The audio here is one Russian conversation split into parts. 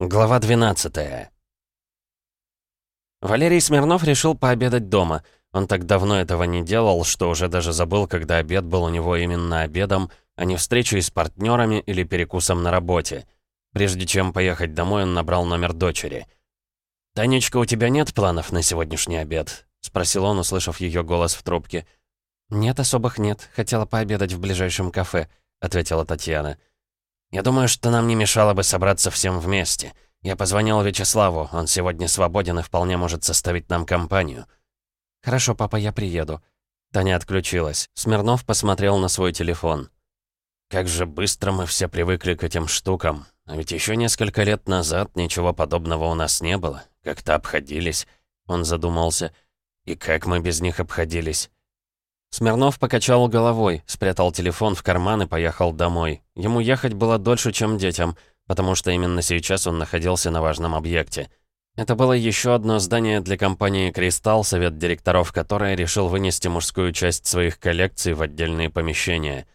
Глава 12 Валерий Смирнов решил пообедать дома. Он так давно этого не делал, что уже даже забыл, когда обед был у него именно обедом, а не встречей с партнерами или перекусом на работе. Прежде чем поехать домой, он набрал номер дочери. «Танечка, у тебя нет планов на сегодняшний обед?» — спросил он, услышав ее голос в трубке. «Нет, особых нет. Хотела пообедать в ближайшем кафе», — ответила Татьяна. «Я думаю, что нам не мешало бы собраться всем вместе. Я позвонил Вячеславу, он сегодня свободен и вполне может составить нам компанию». «Хорошо, папа, я приеду». Таня отключилась. Смирнов посмотрел на свой телефон. «Как же быстро мы все привыкли к этим штукам. А ведь еще несколько лет назад ничего подобного у нас не было. Как-то обходились». Он задумался. «И как мы без них обходились?» Смирнов покачал головой, спрятал телефон в карман и поехал домой. Ему ехать было дольше, чем детям, потому что именно сейчас он находился на важном объекте. Это было еще одно здание для компании «Кристалл», совет директоров которой решил вынести мужскую часть своих коллекций в отдельные помещения.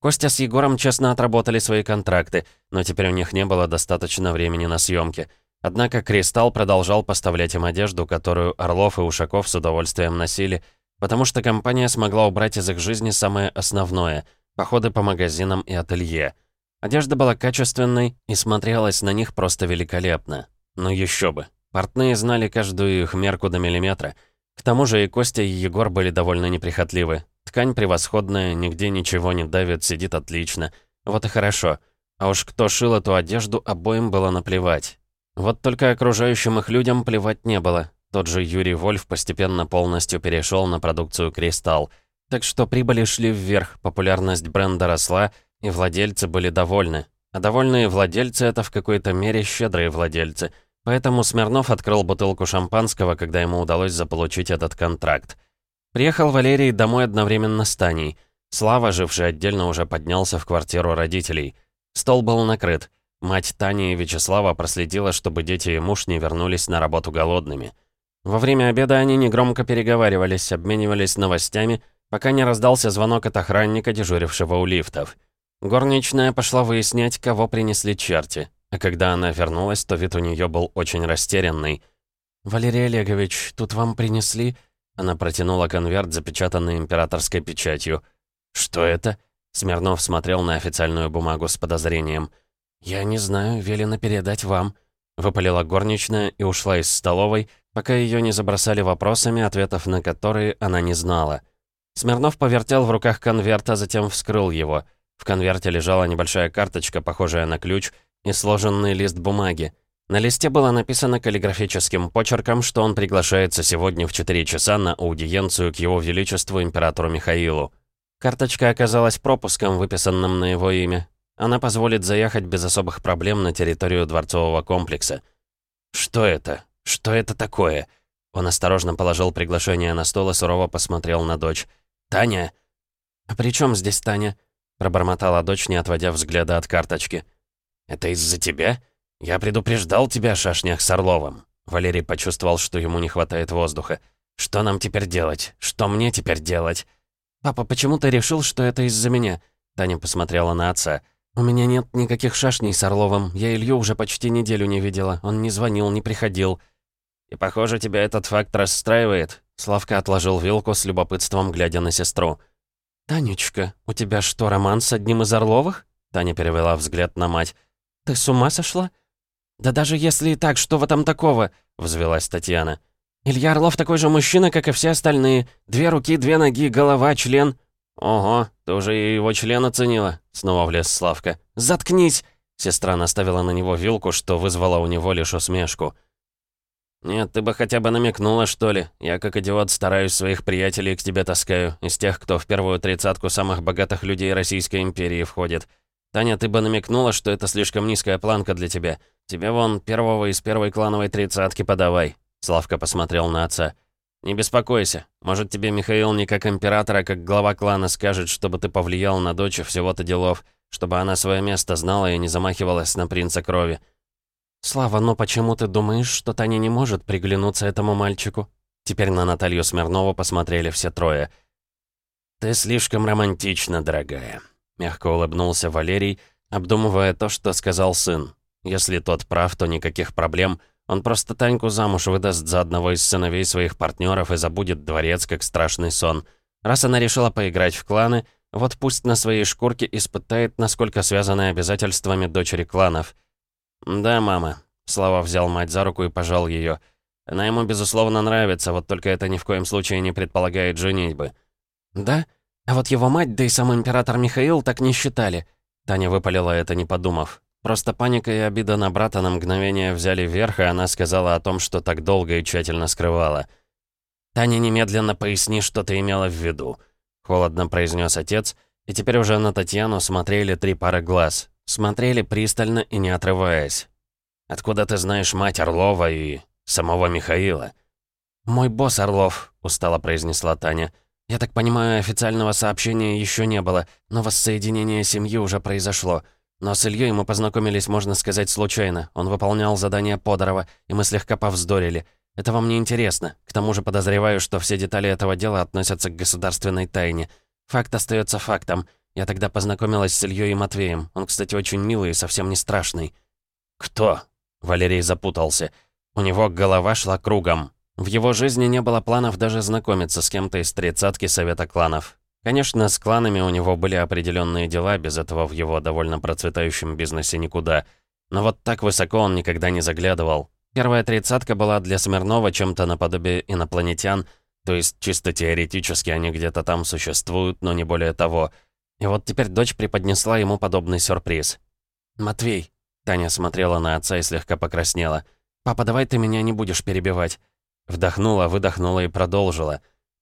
Костя с Егором честно отработали свои контракты, но теперь у них не было достаточно времени на съемки. Однако «Кристалл» продолжал поставлять им одежду, которую Орлов и Ушаков с удовольствием носили – Потому что компания смогла убрать из их жизни самое основное — походы по магазинам и ателье. Одежда была качественной и смотрелась на них просто великолепно. Но еще бы. Портные знали каждую их мерку до миллиметра. К тому же и Костя, и Егор были довольно неприхотливы. Ткань превосходная, нигде ничего не давит, сидит отлично. Вот и хорошо. А уж кто шил эту одежду, обоим было наплевать. Вот только окружающим их людям плевать не было. Тот же Юрий Вольф постепенно полностью перешел на продукцию «Кристалл». Так что прибыли шли вверх, популярность бренда росла, и владельцы были довольны. А довольные владельцы — это в какой-то мере щедрые владельцы. Поэтому Смирнов открыл бутылку шампанского, когда ему удалось заполучить этот контракт. Приехал Валерий домой одновременно с Таней. Слава, живший отдельно, уже поднялся в квартиру родителей. Стол был накрыт. Мать Тани и Вячеслава проследила, чтобы дети и муж не вернулись на работу голодными. Во время обеда они негромко переговаривались, обменивались новостями, пока не раздался звонок от охранника, дежурившего у лифтов. Горничная пошла выяснять, кого принесли черти. А когда она вернулась, то вид у нее был очень растерянный. «Валерий Олегович, тут вам принесли...» Она протянула конверт, запечатанный императорской печатью. «Что это?» Смирнов смотрел на официальную бумагу с подозрением. «Я не знаю, велено передать вам», — выпалила горничная и ушла из столовой, пока ее не забросали вопросами, ответов на которые она не знала. Смирнов повертел в руках конверт, а затем вскрыл его. В конверте лежала небольшая карточка, похожая на ключ, и сложенный лист бумаги. На листе было написано каллиграфическим почерком, что он приглашается сегодня в 4 часа на аудиенцию к его величеству императору Михаилу. Карточка оказалась пропуском, выписанным на его имя. Она позволит заехать без особых проблем на территорию дворцового комплекса. «Что это?» «Что это такое?» Он осторожно положил приглашение на стол и сурово посмотрел на дочь. «Таня?» «А при чем здесь Таня?» Пробормотала дочь, не отводя взгляда от карточки. «Это из-за тебя? Я предупреждал тебя о шашнях с Орловым». Валерий почувствовал, что ему не хватает воздуха. «Что нам теперь делать? Что мне теперь делать?» «Папа, почему ты решил, что это из-за меня?» Таня посмотрела на отца. «У меня нет никаких шашней с Орловым. Я Илью уже почти неделю не видела. Он не звонил, не приходил». «И, похоже, тебя этот факт расстраивает?» Славка отложил вилку с любопытством, глядя на сестру. «Танечка, у тебя что, роман с одним из Орловых?» Таня перевела взгляд на мать. «Ты с ума сошла?» «Да даже если и так, что в этом такого?» — взвелась Татьяна. «Илья Орлов такой же мужчина, как и все остальные. Две руки, две ноги, голова, член». «Ого, ты уже и его член оценила», — снова влез Славка. «Заткнись!» Сестра наставила на него вилку, что вызвало у него лишь усмешку. «Нет, ты бы хотя бы намекнула, что ли. Я, как идиот, стараюсь своих приятелей к тебе таскаю, из тех, кто в первую тридцатку самых богатых людей Российской империи входит. Таня, ты бы намекнула, что это слишком низкая планка для тебя. Тебе вон первого из первой клановой тридцатки подавай». Славка посмотрел на отца. «Не беспокойся. Может, тебе Михаил не как император, а как глава клана скажет, чтобы ты повлиял на дочь всего-то делов, чтобы она свое место знала и не замахивалась на принца крови. «Слава, но почему ты думаешь, что Таня не может приглянуться этому мальчику?» Теперь на Наталью Смирнову посмотрели все трое. «Ты слишком романтична, дорогая», — мягко улыбнулся Валерий, обдумывая то, что сказал сын. Если тот прав, то никаких проблем. Он просто Таньку замуж выдаст за одного из сыновей своих партнеров и забудет дворец, как страшный сон. Раз она решила поиграть в кланы, вот пусть на своей шкурке испытает, насколько связаны обязательствами дочери кланов. «Да, мама», — Слава взял мать за руку и пожал ее. «Она ему, безусловно, нравится, вот только это ни в коем случае не предполагает женитьбы». «Да? А вот его мать, да и сам император Михаил так не считали». Таня выпалила это, не подумав. Просто паника и обида на брата на мгновение взяли верх, и она сказала о том, что так долго и тщательно скрывала. «Таня, немедленно поясни, что ты имела в виду», — холодно произнес отец, и теперь уже на Татьяну смотрели три пары глаз. Смотрели пристально и не отрываясь. «Откуда ты знаешь мать Орлова и самого Михаила?» «Мой босс Орлов», — устало произнесла Таня. «Я так понимаю, официального сообщения еще не было, но воссоединение семьи уже произошло. Но с Ильей мы познакомились, можно сказать, случайно. Он выполнял задание Подорова, и мы слегка повздорили. Это вам не интересно. К тому же подозреваю, что все детали этого дела относятся к государственной тайне. Факт остается фактом. Я тогда познакомилась с Ильей и Матвеем. Он, кстати, очень милый и совсем не страшный». «Кто?» Валерий запутался. У него голова шла кругом. В его жизни не было планов даже знакомиться с кем-то из тридцатки Совета кланов. Конечно, с кланами у него были определенные дела, без этого в его довольно процветающем бизнесе никуда. Но вот так высоко он никогда не заглядывал. Первая тридцатка была для Смирнова чем-то наподобие инопланетян, то есть чисто теоретически они где-то там существуют, но не более того. И вот теперь дочь преподнесла ему подобный сюрприз. «Матвей», — Таня смотрела на отца и слегка покраснела, «папа, давай ты меня не будешь перебивать». Вдохнула, выдохнула и продолжила.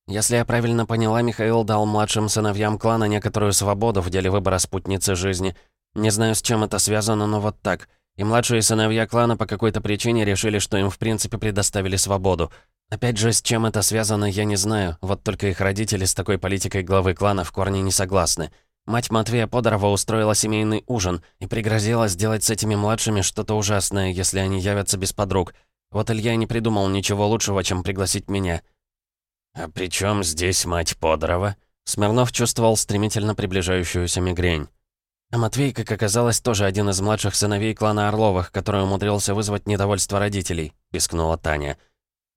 «Если я правильно поняла, Михаил дал младшим сыновьям клана некоторую свободу в деле выбора спутницы жизни. Не знаю, с чем это связано, но вот так. И младшие сыновья клана по какой-то причине решили, что им в принципе предоставили свободу. Опять же, с чем это связано, я не знаю. Вот только их родители с такой политикой главы клана в корне не согласны. Мать Матвея Подорова устроила семейный ужин и пригрозила сделать с этими младшими что-то ужасное, если они явятся без подруг. Вот Илья не придумал ничего лучшего, чем пригласить меня. «А при чем здесь мать Подорова?» Смирнов чувствовал стремительно приближающуюся мигрень. А Матвей, как оказалось, тоже один из младших сыновей клана Орловых, который умудрился вызвать недовольство родителей, пискнула Таня.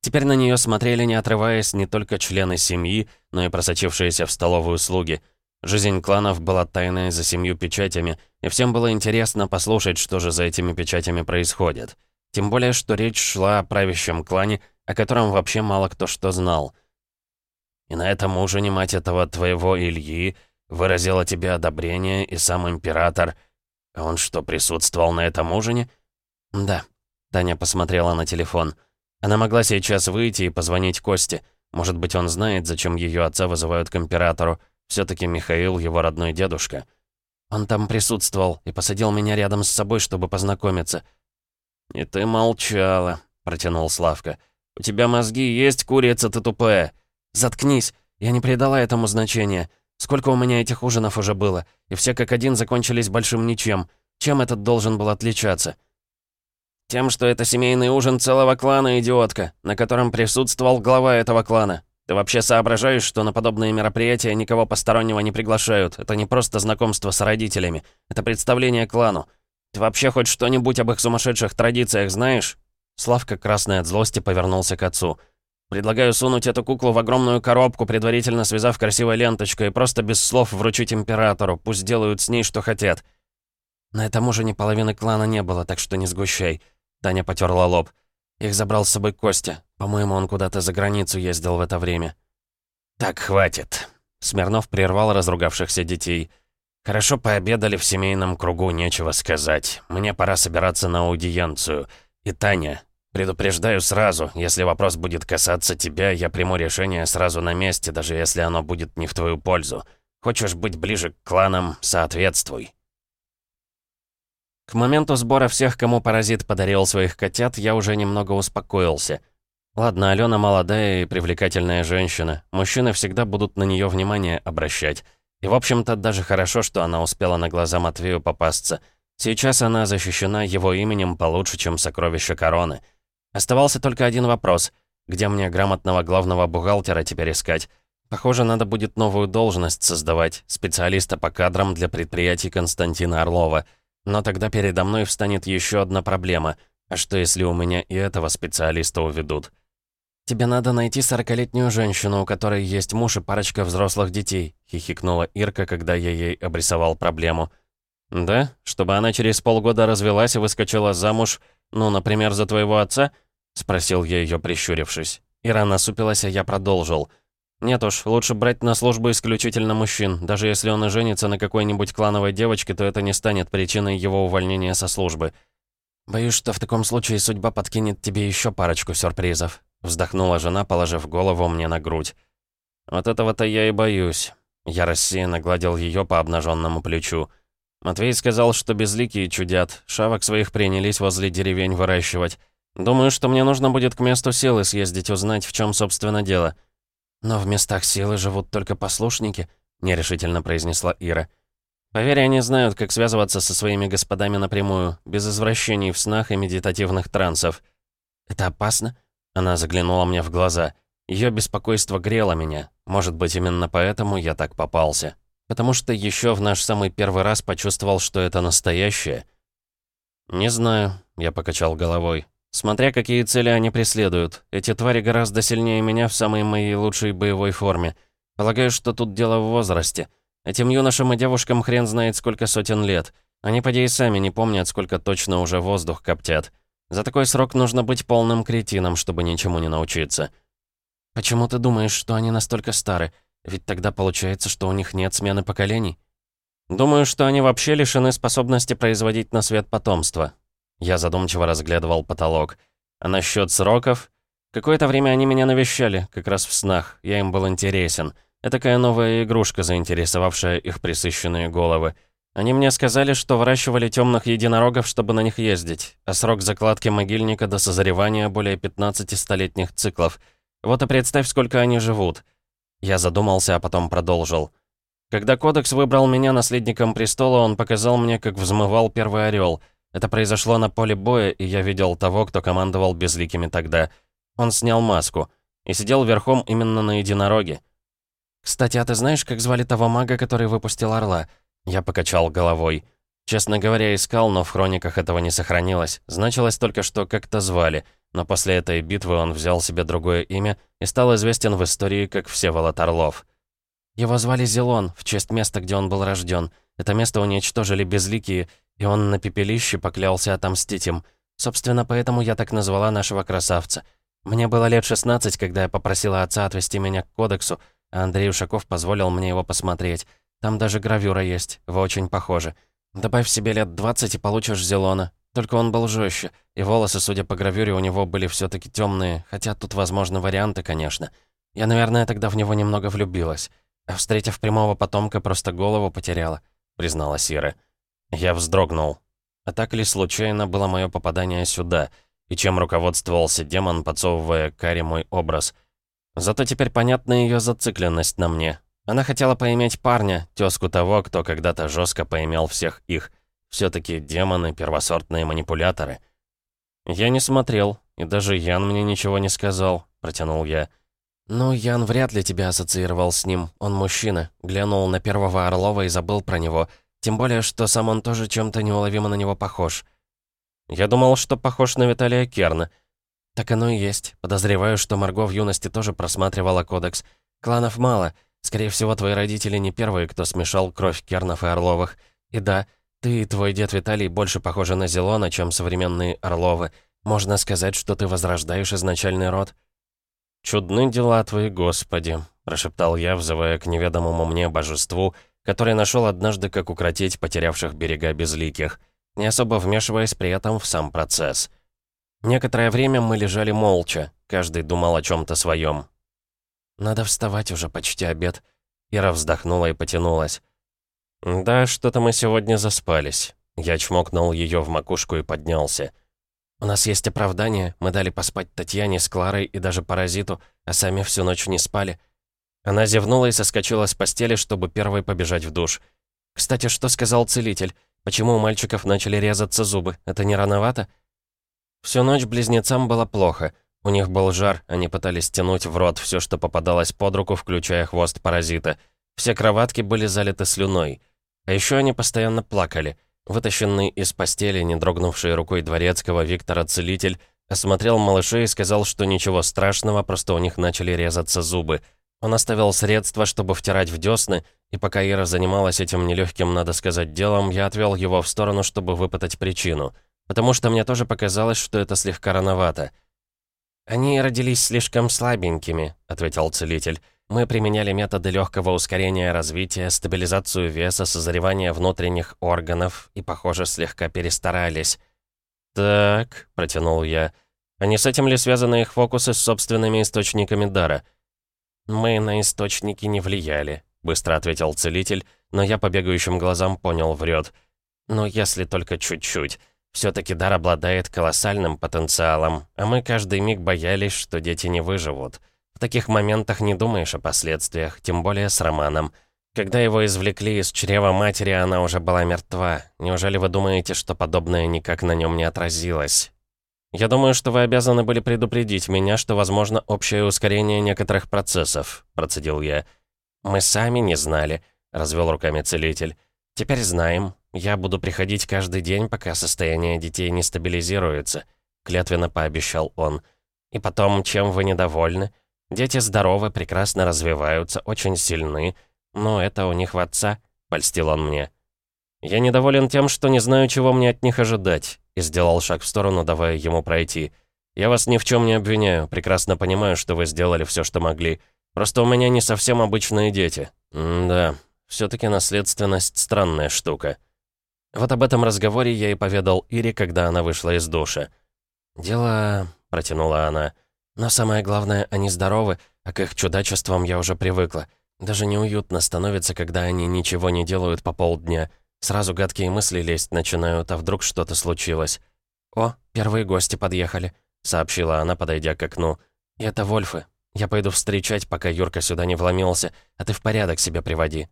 Теперь на нее смотрели, не отрываясь, не только члены семьи, но и просочившиеся в столовую слуги. Жизнь кланов была тайной за семью печатями, и всем было интересно послушать, что же за этими печатями происходит. Тем более, что речь шла о правящем клане, о котором вообще мало кто что знал. «И на этом ужине мать этого твоего Ильи выразила тебе одобрение, и сам император... Он что, присутствовал на этом ужине?» «Да». Таня посмотрела на телефон. Она могла сейчас выйти и позвонить Косте. Может быть, он знает, зачем ее отца вызывают к императору. Все-таки Михаил его родной дедушка. Он там присутствовал и посадил меня рядом с собой, чтобы познакомиться. «И ты молчала», — протянул Славка. «У тебя мозги есть, курица ты тупая». «Заткнись, я не придала этому значения. Сколько у меня этих ужинов уже было, и все как один закончились большим ничем. Чем этот должен был отличаться?» «Тем, что это семейный ужин целого клана, идиотка, на котором присутствовал глава этого клана. Ты вообще соображаешь, что на подобные мероприятия никого постороннего не приглашают? Это не просто знакомство с родителями. Это представление клану. Ты вообще хоть что-нибудь об их сумасшедших традициях знаешь?» Славка, красный от злости, повернулся к отцу. «Предлагаю сунуть эту куклу в огромную коробку, предварительно связав красивой ленточкой, и просто без слов вручить императору. Пусть делают с ней, что хотят». «На этом уже ни половины клана не было, так что не сгущай». Таня потерла лоб. Их забрал с собой Костя. По-моему, он куда-то за границу ездил в это время. «Так, хватит». Смирнов прервал разругавшихся детей. «Хорошо пообедали в семейном кругу, нечего сказать. Мне пора собираться на аудиенцию. И, Таня, предупреждаю сразу, если вопрос будет касаться тебя, я приму решение сразу на месте, даже если оно будет не в твою пользу. Хочешь быть ближе к кланам — соответствуй». К моменту сбора всех, кому паразит подарил своих котят, я уже немного успокоился. Ладно, Алена молодая и привлекательная женщина. Мужчины всегда будут на нее внимание обращать. И, в общем-то, даже хорошо, что она успела на глаза Матвею попасться. Сейчас она защищена его именем получше, чем сокровище короны. Оставался только один вопрос. Где мне грамотного главного бухгалтера теперь искать? Похоже, надо будет новую должность создавать, специалиста по кадрам для предприятий Константина Орлова — Но тогда передо мной встанет еще одна проблема. А что, если у меня и этого специалиста уведут? «Тебе надо найти сорокалетнюю женщину, у которой есть муж и парочка взрослых детей», — хихикнула Ирка, когда я ей обрисовал проблему. «Да? Чтобы она через полгода развелась и выскочила замуж, ну, например, за твоего отца?» — спросил я ее, прищурившись. Ира насупилась, а я продолжил. «Нет уж, лучше брать на службу исключительно мужчин. Даже если он и женится на какой-нибудь клановой девочке, то это не станет причиной его увольнения со службы. Боюсь, что в таком случае судьба подкинет тебе еще парочку сюрпризов», — вздохнула жена, положив голову мне на грудь. «Вот этого-то я и боюсь». Я рассеянно гладил ее по обнаженному плечу. Матвей сказал, что безликие чудят, шавок своих принялись возле деревень выращивать. Думаю, что мне нужно будет к месту силы съездить узнать, в чем собственно дело. Но в местах силы живут только послушники, нерешительно произнесла Ира. Поверь, они знают, как связываться со своими господами напрямую, без извращений в снах и медитативных трансов. Это опасно? Она заглянула мне в глаза. Ее беспокойство грело меня. Может быть, именно поэтому я так попался. Потому что еще в наш самый первый раз почувствовал, что это настоящее. «Не знаю», — я покачал головой. «Смотря какие цели они преследуют. Эти твари гораздо сильнее меня в самой моей лучшей боевой форме. Полагаю, что тут дело в возрасте. Этим юношам и девушкам хрен знает сколько сотен лет. Они, поди, и сами не помнят, сколько точно уже воздух коптят. За такой срок нужно быть полным кретином, чтобы ничему не научиться». «Почему ты думаешь, что они настолько стары?» Ведь тогда получается, что у них нет смены поколений. Думаю, что они вообще лишены способности производить на свет потомство. Я задумчиво разглядывал потолок. А насчет сроков? Какое-то время они меня навещали, как раз в снах. Я им был интересен. Этакая новая игрушка, заинтересовавшая их присыщенные головы. Они мне сказали, что выращивали темных единорогов, чтобы на них ездить, а срок закладки могильника до созревания более 15 столетних циклов. Вот и представь, сколько они живут. Я задумался, а потом продолжил. Когда Кодекс выбрал меня наследником престола, он показал мне, как взмывал первый орел. Это произошло на поле боя, и я видел того, кто командовал безликими тогда. Он снял маску и сидел верхом именно на единороге. «Кстати, а ты знаешь, как звали того мага, который выпустил орла?» Я покачал головой. Честно говоря, искал, но в хрониках этого не сохранилось. Значилось только, что как-то звали — но после этой битвы он взял себе другое имя и стал известен в истории как Всеволод Орлов. Его звали Зелон, в честь места, где он был рожден. Это место уничтожили безликие, и он на пепелище поклялся отомстить им. Собственно, поэтому я так назвала нашего красавца. Мне было лет 16, когда я попросила отца отвезти меня к кодексу, а Андрей Ушаков позволил мне его посмотреть. Там даже гравюра есть, вы очень похожи. Добавь себе лет 20 и получишь Зелона. Только он был жестче, и волосы, судя по гравюре, у него были все таки темные, хотя тут возможны варианты, конечно. Я, наверное, тогда в него немного влюбилась. А встретив прямого потомка, просто голову потеряла, признала Сира. Я вздрогнул. А так ли случайно было мое попадание сюда, и чем руководствовался демон, подсовывая Каре мой образ? Зато теперь понятна ее зацикленность на мне. Она хотела поиметь парня, тезку того, кто когда-то жестко поимел всех их — все-таки демоны — первосортные манипуляторы. «Я не смотрел, и даже Ян мне ничего не сказал», — протянул я. «Ну, Ян вряд ли тебя ассоциировал с ним. Он мужчина. Глянул на первого Орлова и забыл про него. Тем более, что сам он тоже чем-то неуловимо на него похож». «Я думал, что похож на Виталия Керна». «Так оно и есть. Подозреваю, что Марго в юности тоже просматривала кодекс. Кланов мало. Скорее всего, твои родители не первые, кто смешал кровь Кернов и Орловых. И да, ты и твой дед Виталий больше похожи на Зелона, чем современные Орловы. Можно сказать, что ты возрождаешь изначальный род». «Чудны дела твои, Господи», — прошептал я, взывая к неведомому мне божеству, который нашел однажды, как укротить потерявших берега безликих, не особо вмешиваясь при этом в сам процесс. Некоторое время мы лежали молча, каждый думал о чем то своем. «Надо вставать, уже почти обед». Ира вздохнула и потянулась. «Да, что-то мы сегодня заспались». Я чмокнул ее в макушку и поднялся. «У нас есть оправдание. Мы дали поспать Татьяне с Кларой и даже Паразиту, а сами всю ночь не спали». Она зевнула и соскочила с постели, чтобы первой побежать в душ. «Кстати, что сказал целитель? Почему у мальчиков начали резаться зубы? Это не рановато?» Всю ночь близнецам было плохо. У них был жар, они пытались тянуть в рот все, что попадалось под руку, включая хвост паразита. Все кроватки были залиты слюной. А еще они постоянно плакали. Вытащенный из постели, не дрогнувший рукой дворецкого Виктора-целитель, осмотрел малышей и сказал, что ничего страшного, просто у них начали резаться зубы. Он оставил средства, чтобы втирать в десны, и пока Ира занималась этим нелегким, надо сказать, делом, я отвел его в сторону, чтобы выпытать причину. Потому что мне тоже показалось, что это слегка рановато. «Они родились слишком слабенькими», — ответил целитель. «Мы применяли методы легкого ускорения развития, стабилизацию веса, созревания внутренних органов и, похоже, слегка перестарались». «Так», — протянул я, — «а не с этим ли связаны их фокусы с собственными источниками дара?» «Мы на источники не влияли», — быстро ответил целитель, но я по бегающим глазам понял, врет. «Но если только чуть-чуть. Все-таки дар обладает колоссальным потенциалом, а мы каждый миг боялись, что дети не выживут. В таких моментах не думаешь о последствиях, тем более с Романом. Когда его извлекли из чрева матери, она уже была мертва. Неужели вы думаете, что подобное никак на нем не отразилось? Я думаю, что вы обязаны были предупредить меня, что возможно общее ускорение некоторых процессов, процедил я. Мы сами не знали, развел руками целитель. Теперь знаем, «Я буду приходить каждый день, пока состояние детей не стабилизируется», — клятвенно пообещал он. «И потом, чем вы недовольны? Дети здоровы, прекрасно развиваются, очень сильны. Но это у них в отца», — польстил он мне. «Я недоволен тем, что не знаю, чего мне от них ожидать», и сделал шаг в сторону, давая ему пройти. «Я вас ни в чем не обвиняю, прекрасно понимаю, что вы сделали все, что могли. Просто у меня не совсем обычные дети. М да, все таки наследственность — странная штука». Вот об этом разговоре я и поведал Ире, когда она вышла из душа. «Дело...» — протянула она. «Но самое главное, они здоровы, а к их чудачествам я уже привыкла. Даже неуютно становится, когда они ничего не делают по полдня. Сразу гадкие мысли лезть начинают, а вдруг что-то случилось. «О, первые гости подъехали», — сообщила она, подойдя к окну. «И это Вольфы. Я пойду встречать, пока Юрка сюда не вломился, а ты в порядок себя приводи».